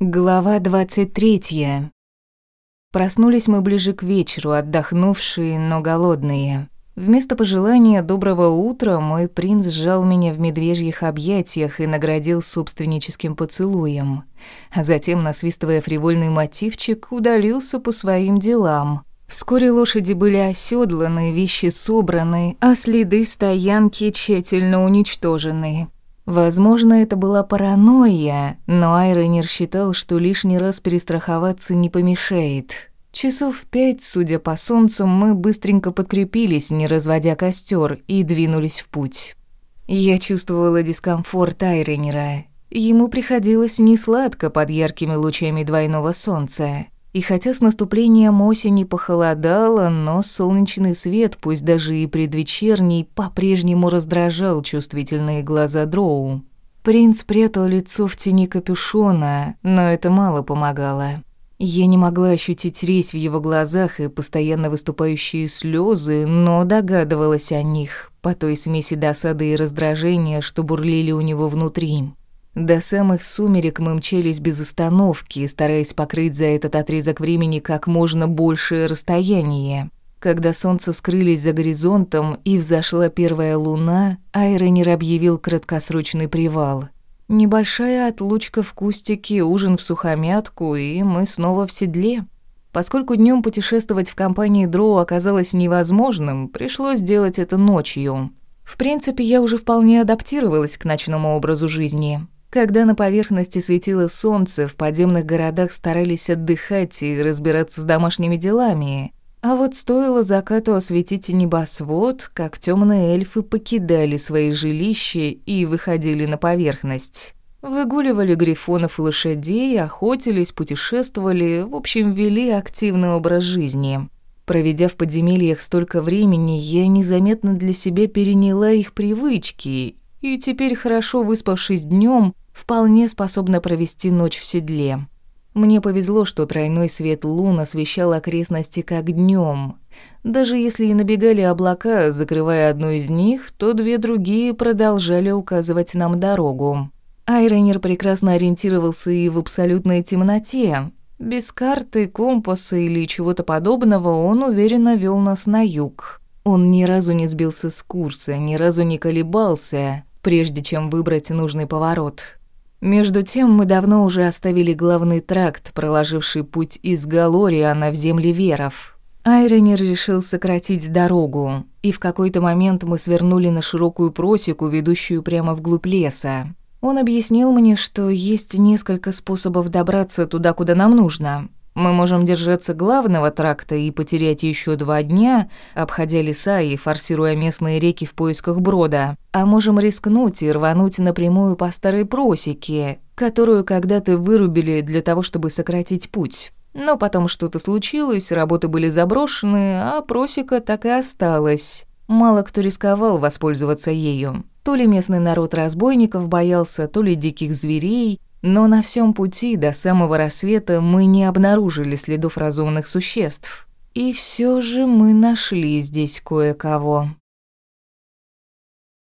Глава 23. Проснулись мы ближе к вечеру, отдохнувшие, но голодные. Вместо пожелания доброго утра мой принц сжал меня в медвежьих объятиях и наградил собственническим поцелуем. А затем, насвистывая фривольный мотивчик, удалился по своим делам. Вскоре лошади были оседланы, вещи собраны, а следы стоянки тщательно уничтожены. Возможно, это была паранойя, но Айронер считал, что лишний раз перестраховаться не помешает. Часов пять, судя по солнцу, мы быстренько подкрепились, не разводя костер, и двинулись в путь. Я чувствовала дискомфорт Айронера. Ему приходилось несладко под яркими лучами двойного солнца. И хотя с наступлением осени похолодало, но солнечный свет, пусть даже и предвечерний, по-прежнему раздражал чувствительные глаза Дроу. Принц прятал лицо в тени капюшона, но это мало помогало. Я не могла ощутить резь в его глазах и постоянно выступающие слезы, но догадывалась о них по той смеси досады и раздражения, что бурлили у него внутри. До самых сумерек мы мчались без остановки, стараясь покрыть за этот отрезок времени как можно большее расстояние. Когда солнце скрылись за горизонтом и взошла первая луна, Айронер объявил краткосрочный привал. Небольшая отлучка в кустике, ужин в сухомятку, и мы снова в седле. Поскольку днем путешествовать в компании Дроу оказалось невозможным, пришлось делать это ночью. В принципе, я уже вполне адаптировалась к ночному образу жизни. Когда на поверхности светило солнце, в подземных городах старались отдыхать и разбираться с домашними делами. А вот стоило закату осветить небосвод, как темные эльфы покидали свои жилища и выходили на поверхность. Выгуливали грифонов и лошадей, охотились, путешествовали, в общем, вели активный образ жизни. Проведя в подземельях столько времени, я незаметно для себя переняла их привычки и теперь, хорошо выспавшись днем, вполне способна провести ночь в седле. Мне повезло, что тройной свет лун освещал окрестности как днем. Даже если и набегали облака, закрывая одну из них, то две другие продолжали указывать нам дорогу. Айронер прекрасно ориентировался и в абсолютной темноте. Без карты, компаса или чего-то подобного он уверенно вел нас на юг. Он ни разу не сбился с курса, ни разу не колебался, прежде чем выбрать нужный поворот. Между тем мы давно уже оставили главный тракт, проложивший путь из Галориана в земли Веров. Айронер решил сократить дорогу, и в какой-то момент мы свернули на широкую просеку, ведущую прямо вглубь леса. Он объяснил мне, что есть несколько способов добраться туда, куда нам нужно. Мы можем держаться главного тракта и потерять еще два дня, обходя леса и форсируя местные реки в поисках брода. А можем рискнуть и рвануть напрямую по старой просеке, которую когда-то вырубили для того, чтобы сократить путь. Но потом что-то случилось, работы были заброшены, а просека так и осталась. Мало кто рисковал воспользоваться ею. То ли местный народ разбойников боялся, то ли диких зверей, но на всем пути до самого рассвета мы не обнаружили следов разумных существ. И все же мы нашли здесь кое-кого.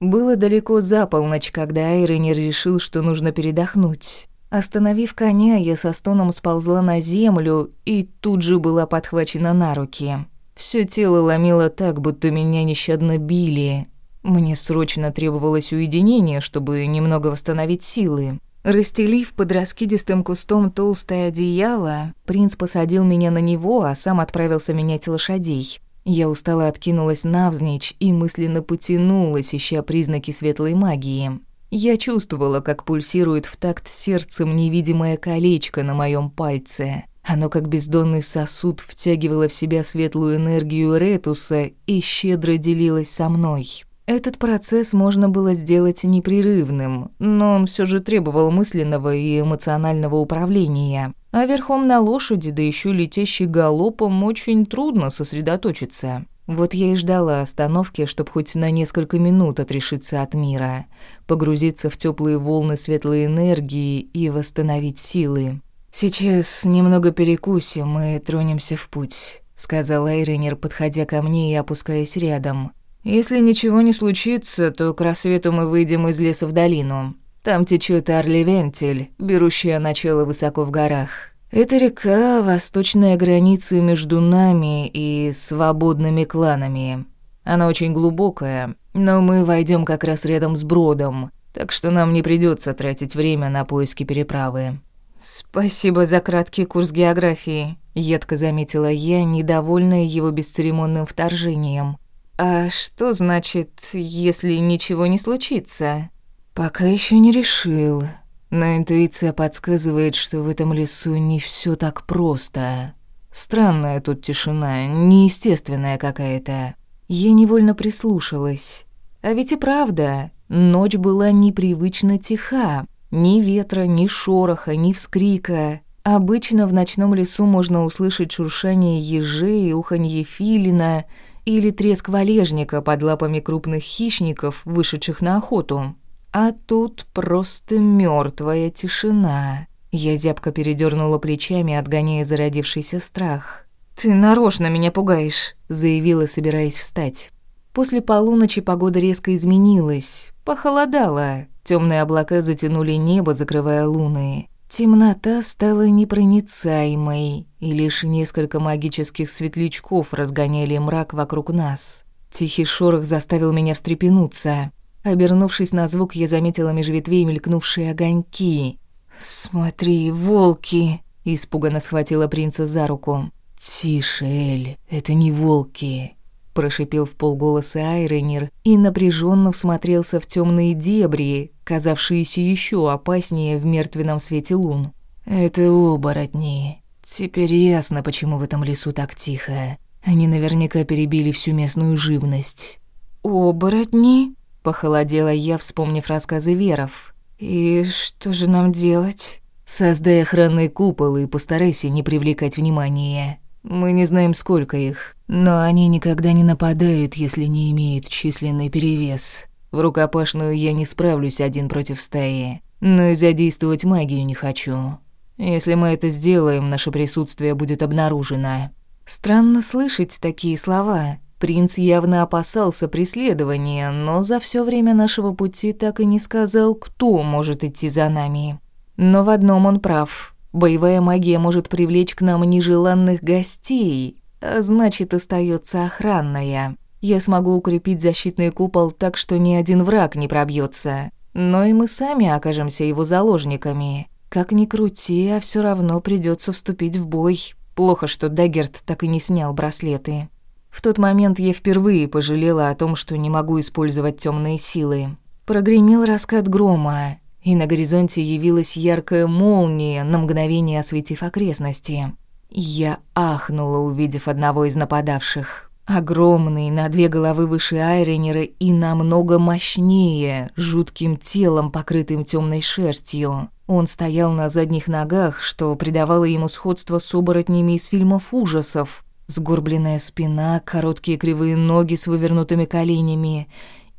Было далеко за полночь, когда Айронер решил, что нужно передохнуть. Остановив коня, я со стоном сползла на землю и тут же была подхвачена на руки. Все тело ломило так, будто меня нещадно били. Мне срочно требовалось уединение, чтобы немного восстановить силы. Расстелив под раскидистым кустом толстое одеяло, принц посадил меня на него, а сам отправился менять лошадей. Я устало откинулась навзничь и мысленно потянулась, ища признаки светлой магии. Я чувствовала, как пульсирует в такт сердцем невидимое колечко на моем пальце. Оно, как бездонный сосуд, втягивало в себя светлую энергию Ретуса и щедро делилось со мной. Этот процесс можно было сделать непрерывным, но он все же требовал мысленного и эмоционального управления. А верхом на лошади, да еще летящий галопом, очень трудно сосредоточиться. Вот я и ждала остановки, чтобы хоть на несколько минут отрешиться от мира, погрузиться в теплые волны светлой энергии и восстановить силы. «Сейчас немного перекусим и тронемся в путь», — сказал Эйренер, подходя ко мне и опускаясь рядом. Если ничего не случится, то к рассвету мы выйдем из леса в долину. Там течет Арливентель, берущая начало высоко в горах. Это река – восточная граница между нами и свободными кланами. Она очень глубокая, но мы войдем как раз рядом с бродом, так что нам не придется тратить время на поиски переправы. «Спасибо за краткий курс географии», — едко заметила я, недовольная его бесцеремонным вторжением. «А что значит, если ничего не случится?» «Пока еще не решил. Но интуиция подсказывает, что в этом лесу не все так просто. Странная тут тишина, неестественная какая-то». Я невольно прислушалась. А ведь и правда, ночь была непривычно тиха. Ни ветра, ни шороха, ни вскрика. Обычно в ночном лесу можно услышать шуршание ежей, уханье филина или треск валежника под лапами крупных хищников, вышедших на охоту. А тут просто мертвая тишина. Я зябко передернула плечами, отгоняя зародившийся страх. «Ты нарочно меня пугаешь», — заявила, собираясь встать. После полуночи погода резко изменилась, похолодало. Темные облака затянули небо, закрывая луны. Темнота стала непроницаемой, и лишь несколько магических светлячков разгоняли мрак вокруг нас. Тихий шорох заставил меня встрепенуться. Обернувшись на звук, я заметила меж ветвей мелькнувшие огоньки. «Смотри, волки!» – испуганно схватила принца за руку. «Тише, Эль, это не волки прошипел в полголоса Айренер и напряженно всмотрелся в темные дебри, казавшиеся еще опаснее в мертвенном свете лун. «Это оборотни. Теперь ясно, почему в этом лесу так тихо. Они наверняка перебили всю местную живность». «Оборотни?» – похолодела я, вспомнив рассказы Веров. «И что же нам делать?» «Создай охранный купол и постарайся не привлекать внимания. Мы не знаем, сколько их, но они никогда не нападают, если не имеют численный перевес. В рукопашную я не справлюсь один против стаи, но и задействовать магию не хочу. Если мы это сделаем, наше присутствие будет обнаружено. Странно слышать такие слова. Принц явно опасался преследования, но за все время нашего пути так и не сказал, кто может идти за нами. Но в одном он прав. Боевая магия может привлечь к нам нежеланных гостей, а значит, остается охранная. Я смогу укрепить защитный купол так, что ни один враг не пробьется. Но и мы сами окажемся его заложниками. Как ни крути, а все равно придется вступить в бой. Плохо, что Даггерт так и не снял браслеты. В тот момент я впервые пожалела о том, что не могу использовать темные силы. Прогремел раскат грома и на горизонте явилась яркая молния, на мгновение осветив окрестности. Я ахнула, увидев одного из нападавших. Огромный, на две головы выше Айренера и намного мощнее, жутким телом, покрытым темной шерстью. Он стоял на задних ногах, что придавало ему сходство с оборотнями из фильмов ужасов. Сгорбленная спина, короткие кривые ноги с вывернутыми коленями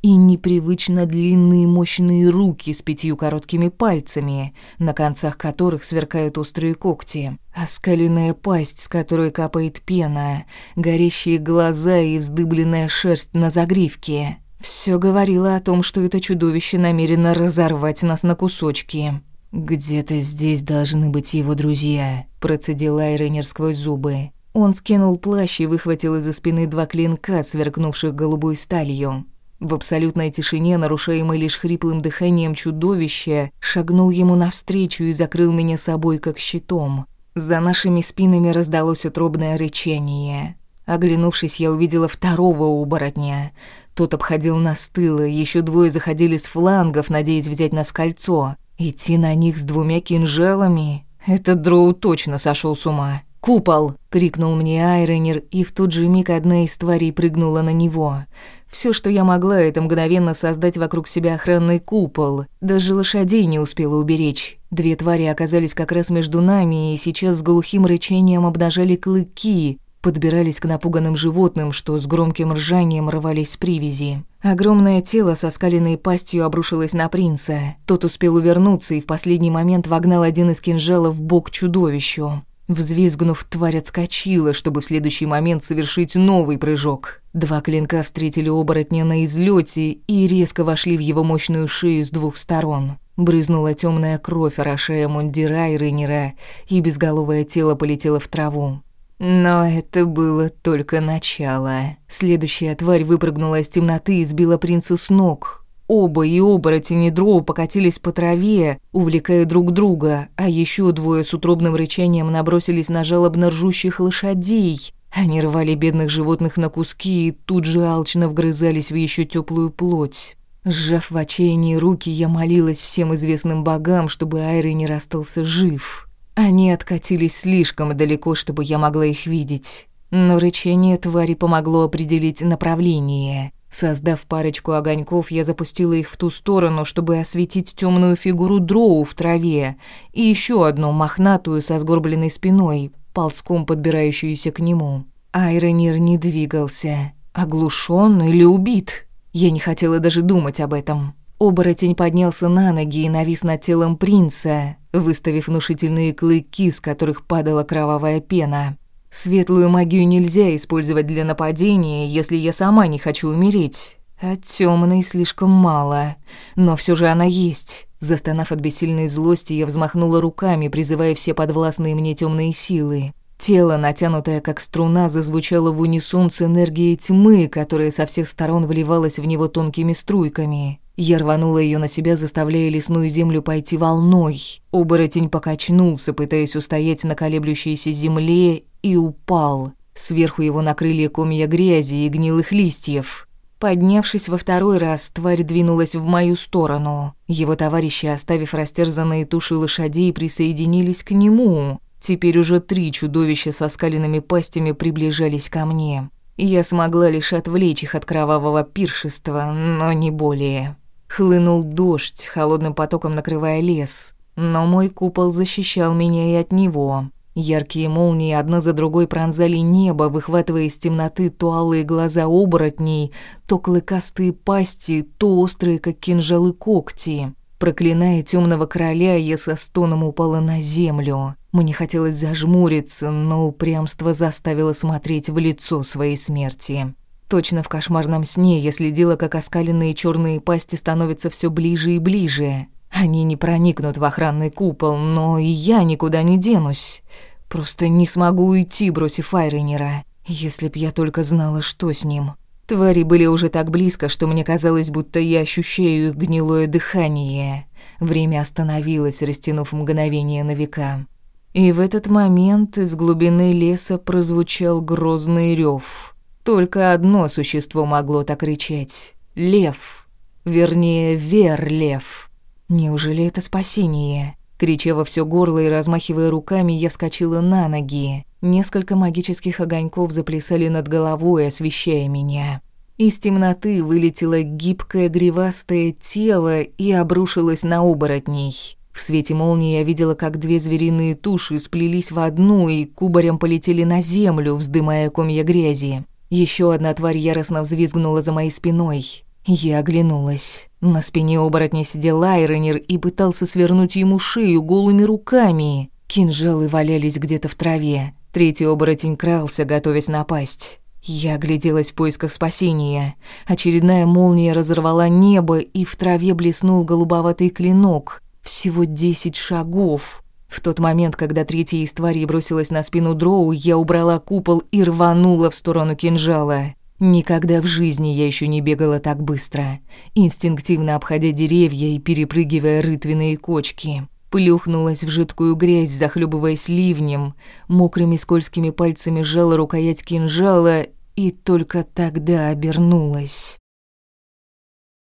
и непривычно длинные мощные руки с пятью короткими пальцами, на концах которых сверкают острые когти, оскаленная пасть, с которой капает пена, горящие глаза и вздыбленная шерсть на загривке. Все говорило о том, что это чудовище намерено разорвать нас на кусочки. «Где-то здесь должны быть его друзья», – процедил Айренер сквозь зубы. Он скинул плащ и выхватил из-за спины два клинка, сверкнувших голубой сталью. В абсолютной тишине, нарушаемой лишь хриплым дыханием чудовища, шагнул ему навстречу и закрыл меня собой как щитом. За нашими спинами раздалось утробное рычание. Оглянувшись, я увидела второго оборотня. Тот обходил нас тыла, еще двое заходили с флангов, надеясь взять нас в кольцо. Идти на них с двумя кинжалами? Этот дроу точно сошел с ума. «Купол!» — крикнул мне Айренер, и в тот же миг одна из тварей прыгнула на него. Все, что я могла, это мгновенно создать вокруг себя охранный купол. Даже лошадей не успела уберечь. Две твари оказались как раз между нами, и сейчас с глухим рычанием обнажали клыки, подбирались к напуганным животным, что с громким ржанием рвались с привязи. Огромное тело со скаленной пастью обрушилось на принца. Тот успел увернуться и в последний момент вогнал один из кинжалов в бок чудовищу. Взвизгнув, тварь отскочила, чтобы в следующий момент совершить новый прыжок. Два клинка встретили оборотня на излете и резко вошли в его мощную шею с двух сторон. Брызнула темная кровь, орошая мундира и Рейнера, и безголовое тело полетело в траву. Но это было только начало. Следующая тварь выпрыгнула из темноты и сбила принца с ног. Оба и оборотень и дроу покатились по траве, увлекая друг друга, а еще двое с утробным рычанием набросились на жалобно ржущих лошадей. Они рвали бедных животных на куски и тут же алчно вгрызались в еще теплую плоть. Сжав в отчаянии руки, я молилась всем известным богам, чтобы Айры не расстался жив. Они откатились слишком далеко, чтобы я могла их видеть. Но рычание твари помогло определить направление. Создав парочку огоньков, я запустила их в ту сторону, чтобы осветить темную фигуру дроу в траве и еще одну мохнатую со сгорбленной спиной, ползком подбирающуюся к нему. Айронир не двигался. Оглушен или убит? Я не хотела даже думать об этом. Оборотень поднялся на ноги и навис над телом принца, выставив внушительные клыки, с которых падала кровавая пена. Светлую магию нельзя использовать для нападения, если я сама не хочу умереть. А тёмной слишком мало. Но всё же она есть. Застонав от бессильной злости, я взмахнула руками, призывая все подвластные мне тёмные силы. Тело, натянутое как струна, зазвучало в унисон с энергией тьмы, которая со всех сторон вливалась в него тонкими струйками. Я рванула ее на себя, заставляя лесную землю пойти волной. Оборотень покачнулся, пытаясь устоять на колеблющейся земле, и упал. Сверху его накрыли комья грязи и гнилых листьев. Поднявшись во второй раз, тварь двинулась в мою сторону. Его товарищи, оставив растерзанные туши лошадей, присоединились к нему. Теперь уже три чудовища со скаленными пастями приближались ко мне. Я смогла лишь отвлечь их от кровавого пиршества, но не более. Хлынул дождь, холодным потоком накрывая лес. Но мой купол защищал меня и от него. Яркие молнии одна за другой пронзали небо, выхватывая из темноты то алые глаза оборотней, то клыкастые пасти, то острые, как кинжалы, когти. Проклиная темного короля, я со стоном упала на землю. Мне хотелось зажмуриться, но упрямство заставило смотреть в лицо своей смерти. Точно в кошмарном сне я следила, как оскаленные черные пасти становятся все ближе и ближе. Они не проникнут в охранный купол, но и я никуда не денусь. Просто не смогу уйти, бросив Айренера. Если б я только знала, что с ним. Твари были уже так близко, что мне казалось, будто я ощущаю их гнилое дыхание. Время остановилось, растянув мгновение на века. И в этот момент из глубины леса прозвучал грозный рев. Только одно существо могло так кричать. Лев. Вернее, вер-лев. Неужели это спасение? Крича во всё горло и размахивая руками, я вскочила на ноги. Несколько магических огоньков заплясали над головой, освещая меня. Из темноты вылетело гибкое гривастое тело и обрушилось на оборотней. В свете молнии я видела, как две звериные туши сплелись в одну и кубарем полетели на землю, вздымая комья грязи. Еще одна тварь яростно взвизгнула за моей спиной. Я оглянулась. На спине оборотня сидел Айронер и пытался свернуть ему шею голыми руками. Кинжалы валялись где-то в траве. Третий оборотень крался, готовясь напасть. Я огляделась в поисках спасения. Очередная молния разорвала небо, и в траве блеснул голубоватый клинок. Всего десять шагов. В тот момент, когда третья из тварей бросилась на спину дроу, я убрала купол и рванула в сторону кинжала. Никогда в жизни я еще не бегала так быстро, инстинктивно обходя деревья и перепрыгивая рытвенные кочки. Плюхнулась в жидкую грязь, захлебываясь ливнем, мокрыми скользкими пальцами сжала рукоять кинжала и только тогда обернулась.